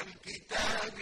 الْكِتَابِ